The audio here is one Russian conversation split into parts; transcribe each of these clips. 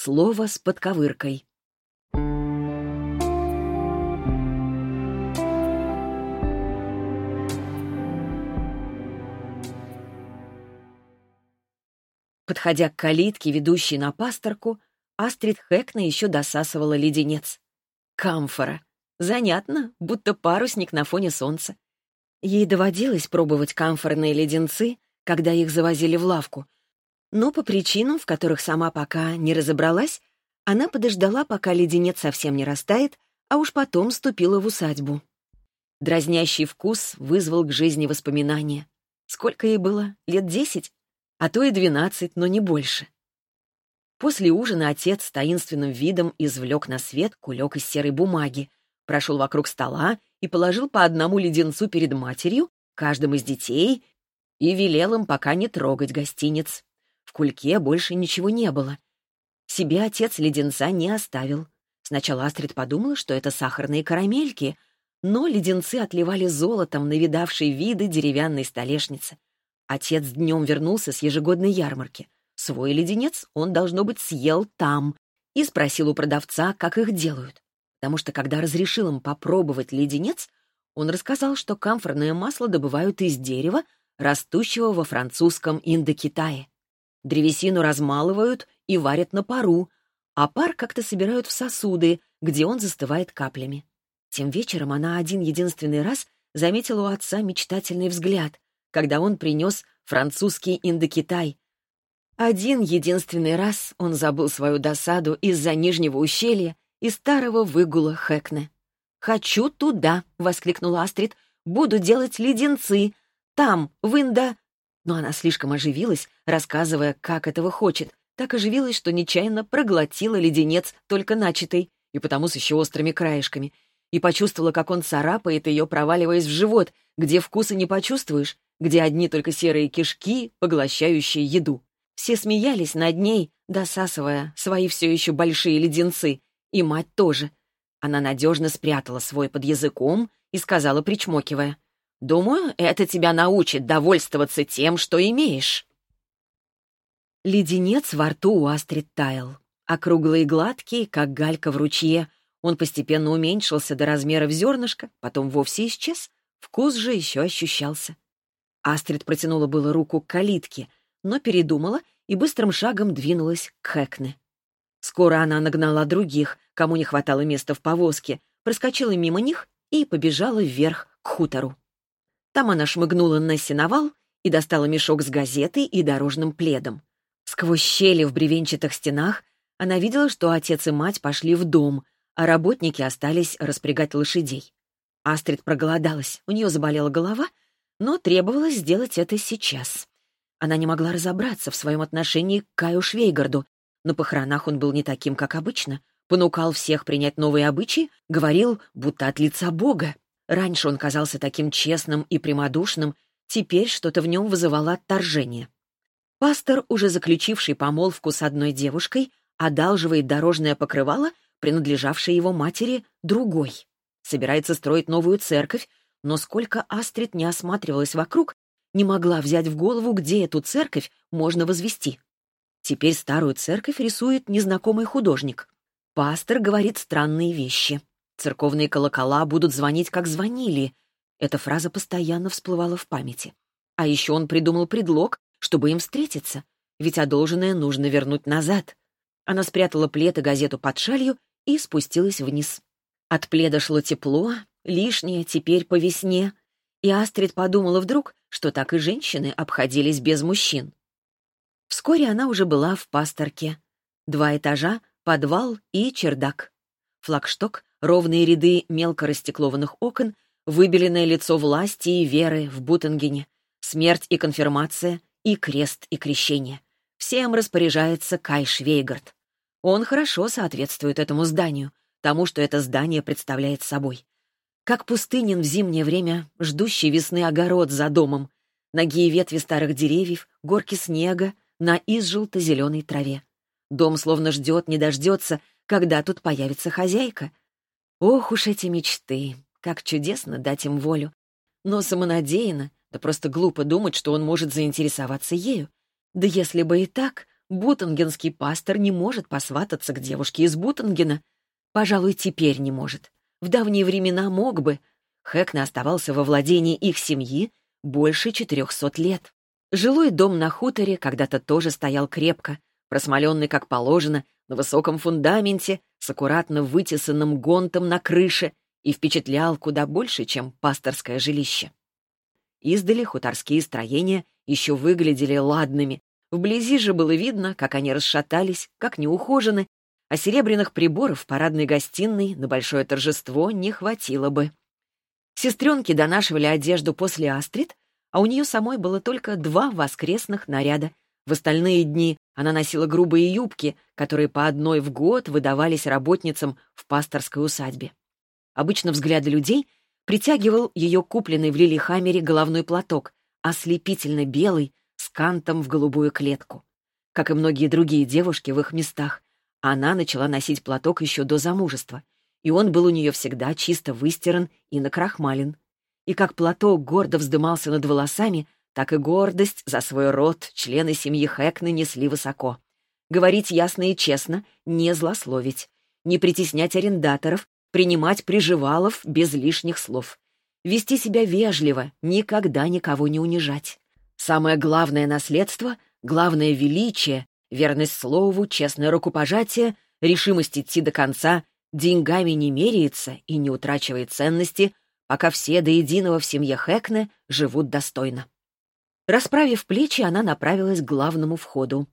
Слово с подковыркой. Подходя к калитке, ведущей на пасторку, Астрид Хэкна еще досасывала леденец. Камфора. Занятно, будто парусник на фоне солнца. Ей доводилось пробовать камфорные леденцы, когда их завозили в лавку. Но по причинам, в которых сама пока не разобралась, она подождала, пока леденец совсем не растает, а уж потом ступила в усадьбу. Дразнящий вкус вызвал к жизни воспоминания. Сколько ей было? Лет десять? а то и двенадцать, но не больше. После ужина отец с таинственным видом извлек на свет кулек из серой бумаги, прошел вокруг стола и положил по одному леденцу перед матерью, каждым из детей, и велел им пока не трогать гостиниц. В кульке больше ничего не было. Себе отец леденца не оставил. Сначала Астрид подумала, что это сахарные карамельки, но леденцы отливали золотом на видавшей виды деревянной столешницы. Отец днем вернулся с ежегодной ярмарки. Свой леденец он, должно быть, съел там и спросил у продавца, как их делают. Потому что, когда разрешил им попробовать леденец, он рассказал, что камфорное масло добывают из дерева, растущего во французском Индокитае. Древесину размалывают и варят на пару, а пар как-то собирают в сосуды, где он застывает каплями. Тем вечером она один единственный раз заметила у отца мечтательный взгляд, когда он принес французский Индокитай. Один единственный раз он забыл свою досаду из-за нижнего ущелья и старого выгула Хэкне. «Хочу туда!» — воскликнула Астрид. «Буду делать леденцы! Там, в Индо...» Но она слишком оживилась, рассказывая, как этого хочет. Так оживилась, что нечаянно проглотила леденец, только начатый, и потому с еще острыми краешками, и почувствовала, как он царапает ее, проваливаясь в живот, где вкуса не почувствуешь, где одни только серые кишки, поглощающие еду. Все смеялись над ней, досасывая свои все еще большие леденцы, и мать тоже. Она надежно спрятала свой под языком и сказала, причмокивая, «Думаю, это тебя научит довольствоваться тем, что имеешь». Леденец во рту у Астрид таял. Округлый и гладкий, как галька в ручье, он постепенно уменьшился до размеров зернышка, потом вовсе исчез, вкус же еще ощущался. Астрид протянула было руку к калитке, но передумала и быстрым шагом двинулась к Хэкне. Скоро она нагнала других, кому не хватало места в повозке, проскочила мимо них и побежала вверх к хутору. Там она шмыгнула на сеновал и достала мешок с газетой и дорожным пледом. Сквозь щели в бревенчатых стенах она видела, что отец и мать пошли в дом, а работники остались распрягать лошадей. Астрид проголодалась, у нее заболела голова — но требовалось сделать это сейчас. Она не могла разобраться в своем отношении к Каю Швейгарду. На похоронах он был не таким, как обычно, понукал всех принять новые обычаи, говорил, будто от лица Бога. Раньше он казался таким честным и прямодушным, теперь что-то в нем вызывало отторжение. Пастор, уже заключивший помолвку с одной девушкой, одалживает дорожное покрывало, принадлежавшее его матери, другой. Собирается строить новую церковь, но сколько Астрид не осматривалась вокруг, не могла взять в голову, где эту церковь можно возвести. Теперь старую церковь рисует незнакомый художник. Пастор говорит странные вещи. Церковные колокола будут звонить, как звонили. Эта фраза постоянно всплывала в памяти. А еще он придумал предлог, чтобы им встретиться, ведь одолженное нужно вернуть назад. Она спрятала плед и газету под шалью и спустилась вниз. От пледа шло тепло, лишнее теперь по весне. И Астрид подумала вдруг, что так и женщины обходились без мужчин. Вскоре она уже была в пасторке. Два этажа, подвал и чердак. Флагшток, ровные ряды мелко растеклованных окон, выбеленное лицо власти и веры в Бутенгене, смерть и конфирмация, и крест и крещение. Всем распоряжается Кай Швейгард. Он хорошо соответствует этому зданию, тому, что это здание представляет собой. Как пустынен в зимнее время ждущий весны огород за домом. Ноги и ветви старых деревьев, горки снега на изжелто-зеленой траве. Дом словно ждет, не дождется, когда тут появится хозяйка. Ох уж эти мечты! Как чудесно дать им волю. Но самонадеянно, да просто глупо думать, что он может заинтересоваться ею. Да если бы и так, Бутангенский пастор не может посвататься к девушке из Бутангена. Пожалуй, теперь не может. В давние времена мог бы. Хэкна оставался во владении их семьи больше четырехсот лет. Жилой дом на хуторе когда-то тоже стоял крепко, просмоленный как положено, на высоком фундаменте, с аккуратно вытесанным гонтом на крыше и впечатлял куда больше, чем пасторское жилище. Издали хуторские строения еще выглядели ладными, вблизи же было видно, как они расшатались, как неухожены, а серебряных приборов в парадной гостиной на большое торжество не хватило бы. Сестренки донашивали одежду после Астрид, а у нее самой было только два воскресных наряда. В остальные дни она носила грубые юбки, которые по одной в год выдавались работницам в пасторской усадьбе. Обычно взгляды людей притягивал ее купленный в Лилихаммере головной платок, ослепительно белый, с кантом в голубую клетку. Как и многие другие девушки в их местах, она начала носить платок еще до замужества, и он был у нее всегда чисто выстиран и накрахмален. И как платок гордо вздымался над волосами, так и гордость за свой род члены семьи Хэкны несли высоко. Говорить ясно и честно, не злословить, не притеснять арендаторов принимать приживалов без лишних слов, вести себя вежливо, никогда никого не унижать. Самое главное наследство, главное величие, верность слову, честное рукопожатие, решимость идти до конца, деньгами не меряется и не утрачивает ценности, пока все до единого в семье Хэкне живут достойно. Расправив плечи, она направилась к главному входу.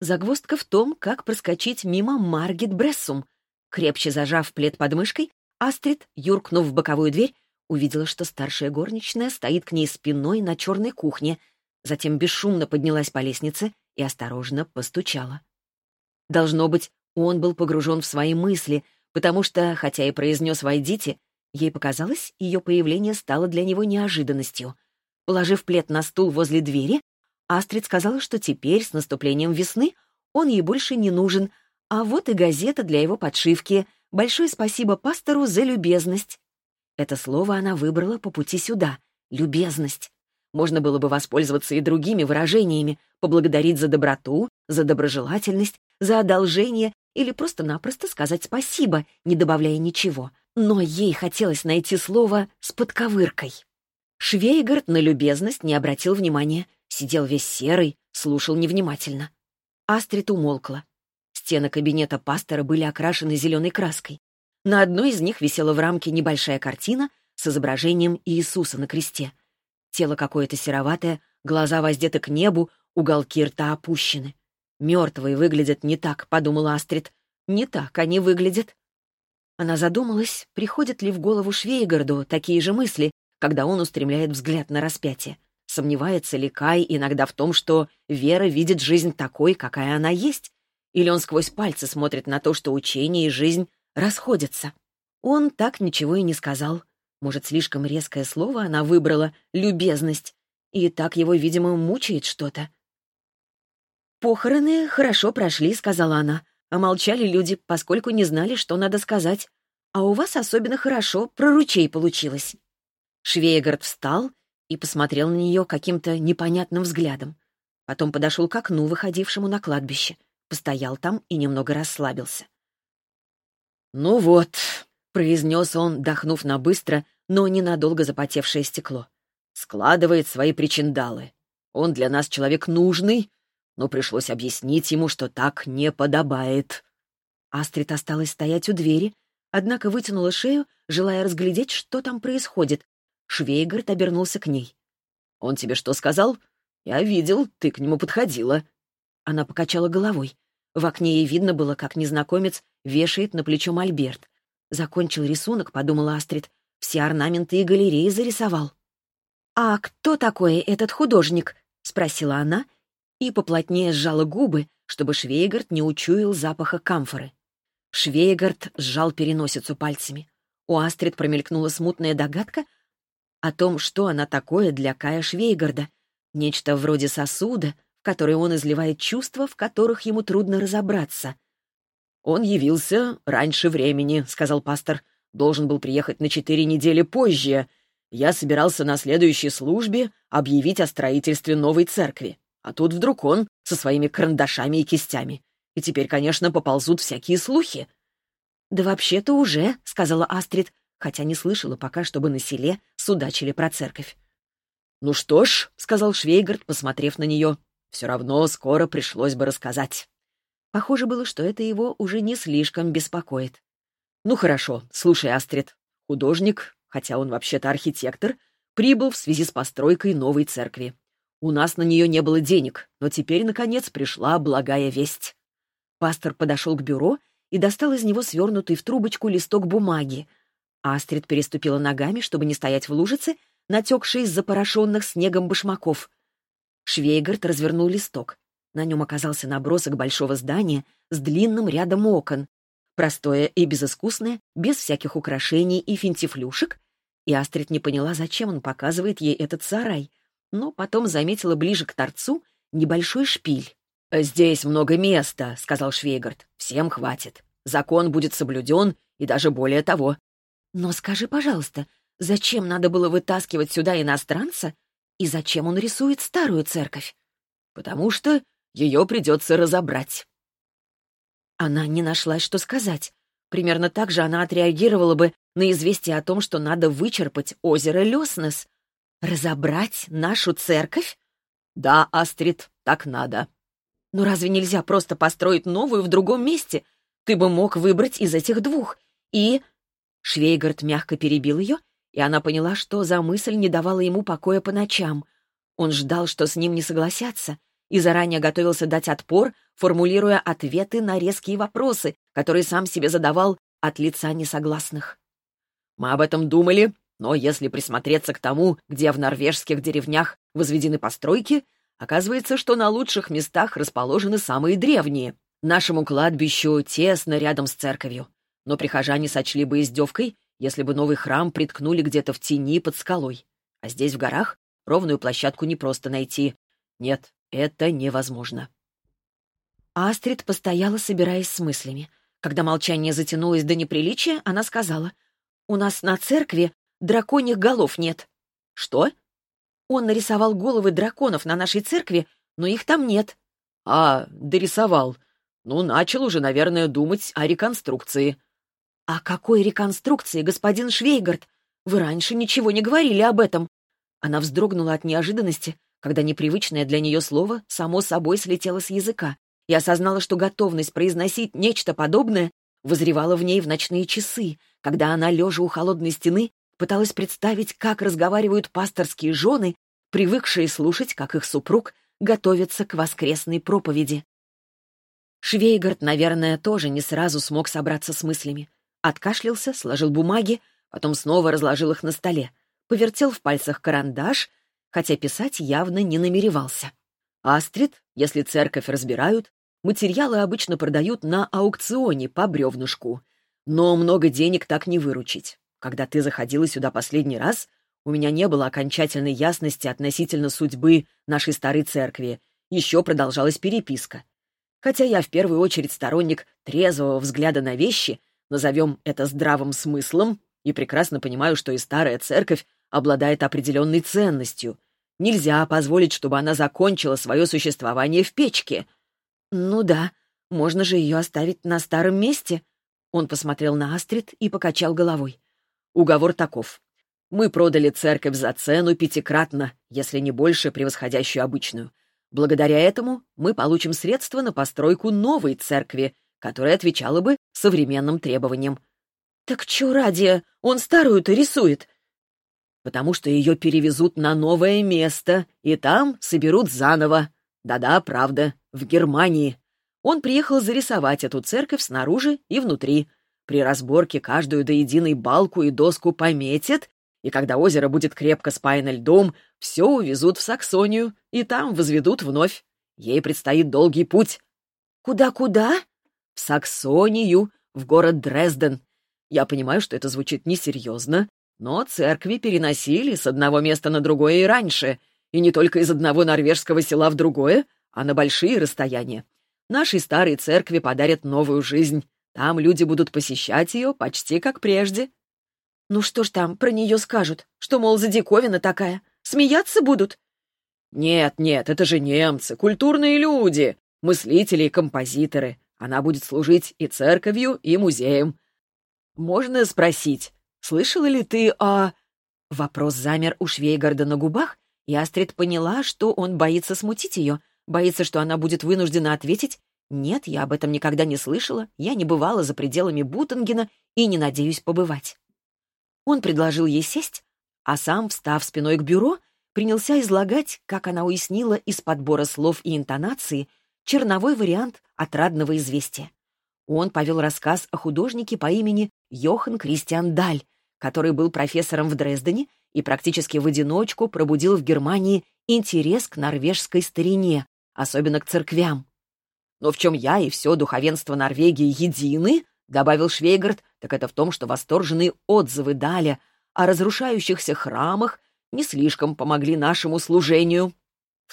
Загвоздка в том, как проскочить мимо Маргет Брессум, Крепче зажав плед под мышкой, Астрид, юркнув в боковую дверь, увидела, что старшая горничная стоит к ней спиной на черной кухне, затем бесшумно поднялась по лестнице и осторожно постучала. Должно быть, он был погружен в свои мысли, потому что, хотя и произнес «войдите», ей показалось, ее появление стало для него неожиданностью. Положив плед на стул возле двери, Астрид сказала, что теперь, с наступлением весны, он ей больше не нужен, а вот и газета для его подшивки. Большое спасибо пастору за любезность. Это слово она выбрала по пути сюда. Любезность. Можно было бы воспользоваться и другими выражениями, поблагодарить за доброту, за доброжелательность, за одолжение или просто-напросто сказать спасибо, не добавляя ничего. Но ей хотелось найти слово с подковыркой. Швейгард на любезность не обратил внимания, сидел весь серый, слушал невнимательно. Астрид умолкла. Стены кабинета пастора были окрашены зеленой краской. На одной из них висела в рамке небольшая картина с изображением Иисуса на кресте. Тело какое-то сероватое, глаза воздеты к небу, уголки рта опущены. «Мертвые выглядят не так», — подумала Астрид. «Не так они выглядят». Она задумалась, приходят ли в голову Швейгарду такие же мысли, когда он устремляет взгляд на распятие. Сомневается ли Кай иногда в том, что Вера видит жизнь такой, какая она есть, или он сквозь пальцы смотрит на то, что учение и жизнь расходятся? Он так ничего и не сказал. Может, слишком резкое слово она выбрала — любезность, и так его, видимо, мучает что-то. «Похороны хорошо прошли», — сказала она. А молчали люди, поскольку не знали, что надо сказать. А у вас особенно хорошо про ручей получилось. Швейгард встал и посмотрел на нее каким-то непонятным взглядом. Потом подошел к окну, выходившему на кладбище постоял там и немного расслабился. «Ну вот», — произнес он, дохнув на быстро, но ненадолго запотевшее стекло. «Складывает свои причиндалы. Он для нас человек нужный, но пришлось объяснить ему, что так не подобает». Астрид осталась стоять у двери, однако вытянула шею, желая разглядеть, что там происходит. Швейгард обернулся к ней. «Он тебе что сказал? Я видел, ты к нему подходила». Она покачала головой. В окне ей видно было, как незнакомец вешает на плечо мольберт. Закончил рисунок, подумала Астрид. Все орнаменты и галереи зарисовал. «А кто такой этот художник?» — спросила она и поплотнее сжала губы, чтобы Швейгард не учуял запаха камфоры. Швейгард сжал переносицу пальцами. У Астрид промелькнула смутная догадка о том, что она такое для Кая Швейгарда. Нечто вроде сосуда, которой он изливает чувства, в которых ему трудно разобраться. «Он явился раньше времени», — сказал пастор. «Должен был приехать на четыре недели позже. Я собирался на следующей службе объявить о строительстве новой церкви. А тут вдруг он со своими карандашами и кистями. И теперь, конечно, поползут всякие слухи. «Да вообще-то уже», — сказала Астрид, хотя не слышала пока, чтобы на селе судачили про церковь. «Ну что ж», — сказал Швейгард, посмотрев на нее, — «все равно скоро пришлось бы рассказать». Похоже было, что это его уже не слишком беспокоит. «Ну хорошо, слушай, Астрид. Художник, хотя он вообще-то архитектор, прибыл в связи с постройкой новой церкви. У нас на нее не было денег, но теперь, наконец, пришла благая весть». Пастор подошел к бюро и достал из него свернутый в трубочку листок бумаги. Астрид переступила ногами, чтобы не стоять в лужице, натекшей из запорошенных снегом башмаков. Швейгард развернул листок. На нем оказался набросок большого здания с длинным рядом окон. Простое и безыскусное, без всяких украшений и финтифлюшек. И Астрид не поняла, зачем он показывает ей этот сарай, но потом заметила ближе к торцу небольшой шпиль. «Здесь много места», — сказал Швейгард. «Всем хватит. Закон будет соблюден, и даже более того». «Но скажи, пожалуйста, зачем надо было вытаскивать сюда иностранца, и зачем он рисует старую церковь?» «Потому что ее придется разобрать». Она не нашла, что сказать. Примерно так же она отреагировала бы на известие о том, что надо вычерпать озеро Леснес. Разобрать нашу церковь? Да, Астрид, так надо. Но разве нельзя просто построить новую в другом месте? Ты бы мог выбрать из этих двух. И... Швейгард мягко перебил ее, и она поняла, что за мысль не давала ему покоя по ночам. Он ждал, что с ним не согласятся, и заранее готовился дать отпор, формулируя ответы на резкие вопросы, которые сам себе задавал от лица несогласных. «Мы об этом думали, но если присмотреться к тому, где в норвежских деревнях возведены постройки, оказывается, что на лучших местах расположены самые древние. Нашему кладбищу тесно рядом с церковью. Но прихожане сочли бы издевкой, если бы новый храм приткнули где-то в тени под скалой. А здесь, в горах, ровную площадку не просто найти. Нет, это невозможно. Астрид постояла, собираясь с мыслями. Когда молчание затянулось до неприличия, она сказала, «У нас на церкви драконьих голов нет». «Что?» «Он нарисовал головы драконов на нашей церкви, но их там нет». «А, дорисовал. Ну, начал уже, наверное, думать о реконструкции». «О какой реконструкции, господин Швейгард? Вы раньше ничего не говорили об этом». Она вздрогнула от неожиданности, когда непривычное для нее слово само собой слетело с языка и осознала, что готовность произносить нечто подобное возревала в ней в ночные часы, когда она, лежа у холодной стены, пыталась представить, как разговаривают пасторские жены, привыкшие слушать, как их супруг готовится к воскресной проповеди. Швейгард, наверное, тоже не сразу смог собраться с мыслями. Откашлялся, сложил бумаги, потом снова разложил их на столе, повертел в пальцах карандаш — хотя писать явно не намеревался. Астрид, если церковь разбирают, материалы обычно продают на аукционе по бревнышку. Но много денег так не выручить. Когда ты заходила сюда последний раз, у меня не было окончательной ясности относительно судьбы нашей старой церкви. Еще продолжалась переписка. Хотя я в первую очередь сторонник трезвого взгляда на вещи, назовем это здравым смыслом, и прекрасно понимаю, что и старая церковь обладает определенной ценностью, Нельзя позволить, чтобы она закончила свое существование в печке. Ну да, можно же ее оставить на старом месте. Он посмотрел на Астрид и покачал головой. Уговор таков. Мы продали церковь за цену пятикратно, если не больше превосходящую обычную. Благодаря этому мы получим средства на постройку новой церкви, которая отвечала бы современным требованиям. «Так чё ради? Он старую-то рисует потому что ее перевезут на новое место, и там соберут заново. Да-да, правда, в Германии. Он приехал зарисовать эту церковь снаружи и внутри. При разборке каждую до единой балку и доску пометят, и когда озеро будет крепко спаяно льдом, все увезут в Саксонию, и там возведут вновь. Ей предстоит долгий путь. Куда-куда? В Саксонию, в город Дрезден. Я понимаю, что это звучит несерьезно, но церкви переносили с одного места на другое и раньше, и не только из одного норвежского села в другое, а на большие расстояния. Нашей старой церкви подарят новую жизнь. Там люди будут посещать ее почти как прежде. Ну что ж там про нее скажут? Что, мол, за диковина такая? Смеяться будут? «Нет, нет, это же немцы, культурные люди, мыслители и композиторы. Она будет служить и церковью, и музеем. Можно спросить, слышала ли ты о...» Вопрос замер у Швейгарда на губах, и Астрид поняла, что он боится смутить ее, боится, что она будет вынуждена ответить «Нет, я об этом никогда не слышала, я не бывала за пределами Бутангена и не надеюсь побывать». Он предложил ей сесть, а сам, встав спиной к бюро, принялся излагать, как она уяснила из подбора слов и интонации, черновой вариант отрадного известия. Он повел рассказ о художнике по имени Йохан Кристиан Даль, который был профессором в Дрездене и практически в одиночку пробудил в Германии интерес к норвежской старине, особенно к церквям. «Но в чем я и все духовенство Норвегии едины», — добавил Швейгард, так это в том, что восторженные отзывы Даля о разрушающихся храмах не слишком помогли нашему служению.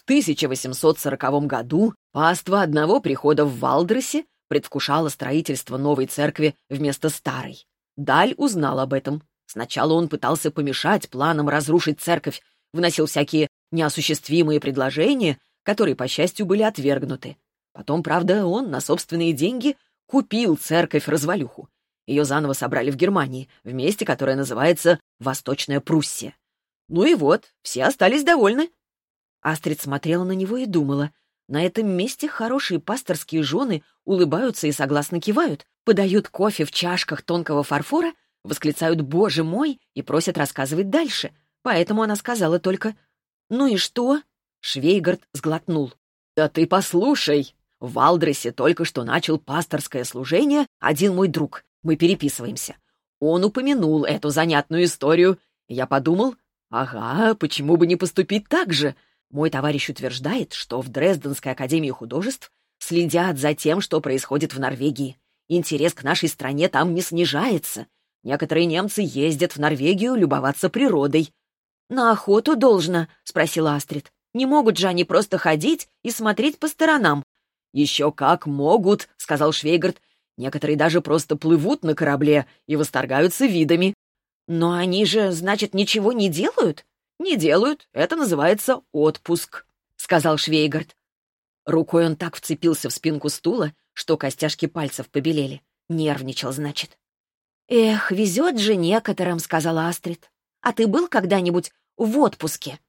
В 1840 году паства одного прихода в Валдресе предвкушала строительство новой церкви вместо старой. Даль узнал об этом. Сначала он пытался помешать планам разрушить церковь, вносил всякие неосуществимые предложения, которые, по счастью, были отвергнуты. Потом, правда, он на собственные деньги купил церковь-развалюху. Ее заново собрали в Германии, в месте, которое называется Восточная Пруссия. Ну и вот, все остались довольны. Астрид смотрела на него и думала, на этом месте хорошие пасторские жены улыбаются и согласно кивают, подают кофе в чашках тонкого фарфора, восклицают «Боже мой!» и просят рассказывать дальше. Поэтому она сказала только «Ну и что?» Швейгард сглотнул. «Да ты послушай! В Валдресе только что начал пасторское служение один мой друг. Мы переписываемся. Он упомянул эту занятную историю. Я подумал, ага, почему бы не поступить так же? Мой товарищ утверждает, что в Дрезденской академии художеств следят за тем, что происходит в Норвегии. Интерес к нашей стране там не снижается. Некоторые немцы ездят в Норвегию любоваться природой. «На охоту должно?» — спросила Астрид. «Не могут же они просто ходить и смотреть по сторонам?» «Еще как могут», — сказал Швейгард. «Некоторые даже просто плывут на корабле и восторгаются видами». «Но они же, значит, ничего не делают?» «Не делают. Это называется отпуск», — сказал Швейгард. Рукой он так вцепился в спинку стула, что костяшки пальцев побелели. Нервничал, значит. «Эх, везет же некоторым», — сказала Астрид. «А ты был когда-нибудь в отпуске?»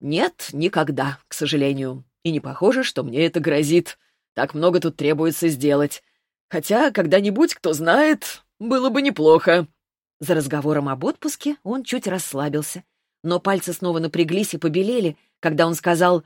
«Нет, никогда, к сожалению. И не похоже, что мне это грозит. Так много тут требуется сделать. Хотя когда-нибудь, кто знает, было бы неплохо». За разговором об отпуске он чуть расслабился. Но пальцы снова напряглись и побелели, когда он сказал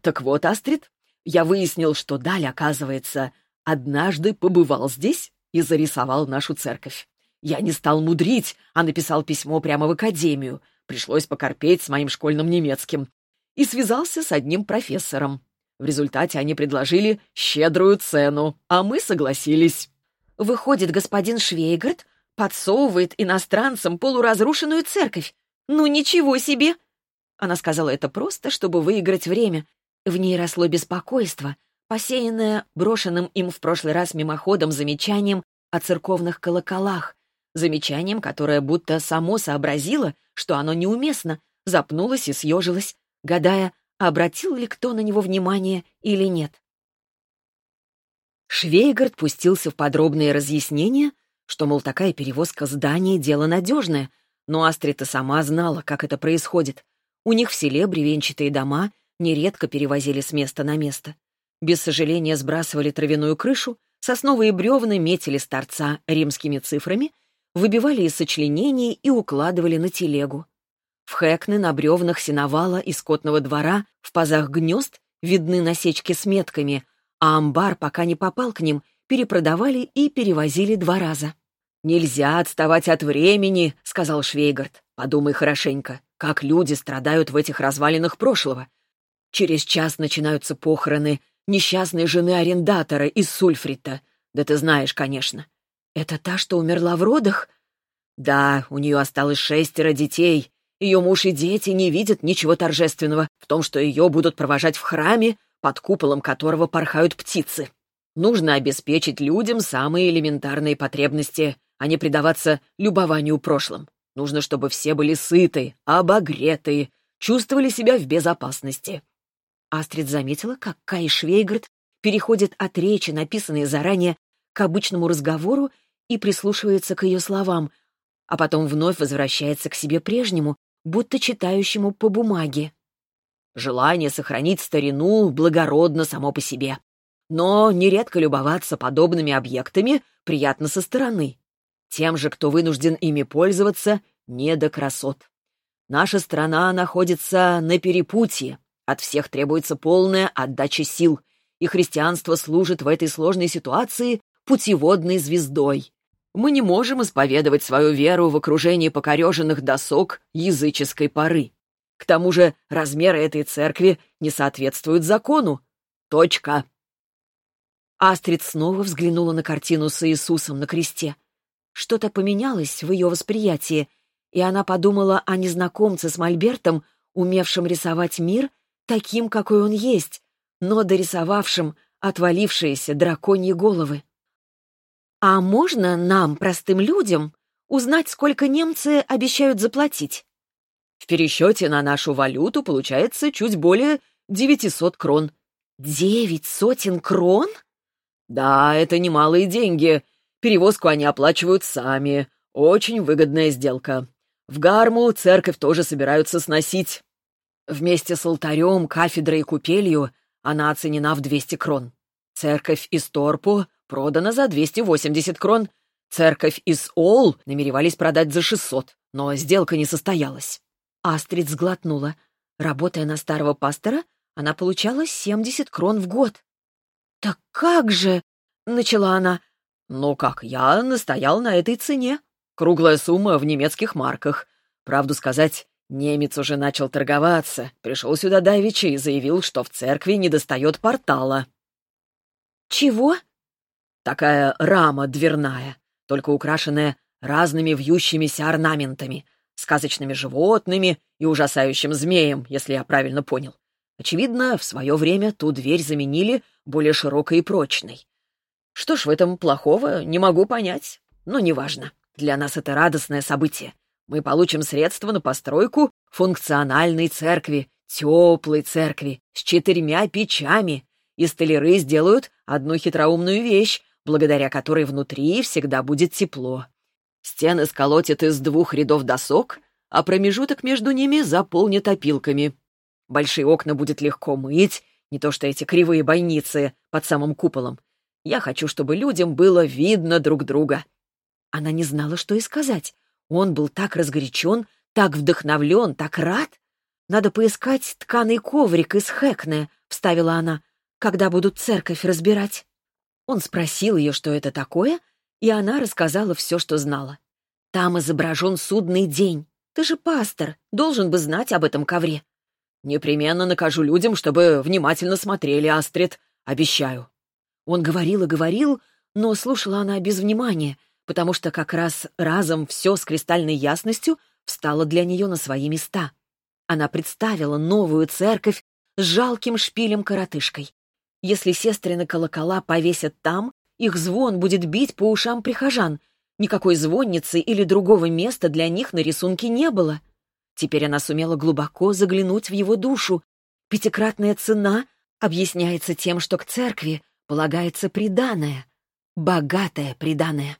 «Так вот, Астрид, я выяснил, что Даль, оказывается, однажды побывал здесь и зарисовал нашу церковь. Я не стал мудрить, а написал письмо прямо в академию. Пришлось покорпеть с моим школьным немецким. И связался с одним профессором. В результате они предложили щедрую цену, а мы согласились. Выходит, господин Швейгард подсовывает иностранцам полуразрушенную церковь. Ну ничего себе! Она сказала это просто, чтобы выиграть время. В ней росло беспокойство, посеянное брошенным им в прошлый раз мимоходом замечанием о церковных колоколах, замечанием, которое будто само сообразило, что оно неуместно, запнулось и съежилось, гадая, обратил ли кто на него внимание или нет. Швейгард пустился в подробные разъяснения, что, мол, такая перевозка здания — дело надежное, но Астрита сама знала, как это происходит. У них в селе бревенчатые дома нередко перевозили с места на место. Без сожаления сбрасывали травяную крышу, сосновые бревна метили с торца римскими цифрами, выбивали из сочленений и укладывали на телегу. В Хэкне на бревнах сеновала и скотного двора в пазах гнезд видны насечки с метками, а амбар, пока не попал к ним, перепродавали и перевозили два раза. «Нельзя отставать от времени», — сказал Швейгард. «Подумай хорошенько, как люди страдают в этих развалинах прошлого. Через час начинаются похороны несчастной жены арендатора из Сульфрита. Да ты знаешь, конечно. Это та, что умерла в родах? Да, у нее осталось шестеро детей. Ее муж и дети не видят ничего торжественного в том, что ее будут провожать в храме, под куполом которого порхают птицы. Нужно обеспечить людям самые элементарные потребности, а не предаваться любованию прошлым. Нужно, чтобы все были сыты, обогретые, чувствовали себя в безопасности. Астрид заметила, как Кай Швейгард переходит от речи, написанной заранее, к обычному разговору и прислушивается к ее словам, а потом вновь возвращается к себе прежнему, будто читающему по бумаге. Желание сохранить старину благородно само по себе. Но нередко любоваться подобными объектами приятно со стороны. Тем же, кто вынужден ими пользоваться, не до красот. Наша страна находится на перепутье. От всех требуется полная отдача сил, и христианство служит в этой сложной ситуации путеводной звездой. Мы не можем исповедовать свою веру в окружении покореженных досок языческой поры. К тому же размеры этой церкви не соответствуют закону. Точка. Астрид снова взглянула на картину с Иисусом на кресте. Что-то поменялось в ее восприятии, и она подумала о незнакомце с Мольбертом, умевшем рисовать мир таким, какой он есть, но дорисовавшим отвалившиеся драконьи головы. «А можно нам, простым людям, узнать, сколько немцы обещают заплатить?» В пересчете на нашу валюту получается чуть более 900 крон. Девять сотен крон? Да, это немалые деньги. Перевозку они оплачивают сами. Очень выгодная сделка. В Гарму церковь тоже собираются сносить. Вместе с алтарем, кафедрой и купелью она оценена в 200 крон. Церковь из Торпу продана за 280 крон. Церковь из Ол намеревались продать за 600, но сделка не состоялась. Астрид сглотнула. Работая на старого пастора, она получала 70 крон в год. «Так как же?» — начала она. «Ну как, я настоял на этой цене. Круглая сумма в немецких марках. Правду сказать, немец уже начал торговаться, пришел сюда давеча и заявил, что в церкви недостает портала». «Чего?» «Такая рама дверная, только украшенная разными вьющимися орнаментами сказочными животными и ужасающим змеем, если я правильно понял. Очевидно, в свое время ту дверь заменили более широкой и прочной. Что ж в этом плохого, не могу понять. Но неважно. Для нас это радостное событие. Мы получим средства на постройку функциональной церкви, теплой церкви, с четырьмя печами. И столяры сделают одну хитроумную вещь, благодаря которой внутри всегда будет тепло. Стены сколотят из двух рядов досок, а промежуток между ними заполнят опилками. Большие окна будет легко мыть, не то что эти кривые бойницы под самым куполом. Я хочу, чтобы людям было видно друг друга». Она не знала, что и сказать. Он был так разгорячен, так вдохновлен, так рад. «Надо поискать тканый коврик из Хэкне», — вставила она, «когда будут церковь разбирать». Он спросил ее, что это такое, и она рассказала все, что знала. «Там изображен судный день. Ты же пастор, должен бы знать об этом ковре». «Непременно накажу людям, чтобы внимательно смотрели, Астрид. Обещаю». Он говорил и говорил, но слушала она без внимания, потому что как раз разом все с кристальной ясностью встало для нее на свои места. Она представила новую церковь с жалким шпилем-коротышкой. Если сестрины колокола повесят там, их звон будет бить по ушам прихожан. Никакой звонницы или другого места для них на рисунке не было. Теперь она сумела глубоко заглянуть в его душу. Пятикратная цена объясняется тем, что к церкви полагается приданое, богатое приданое.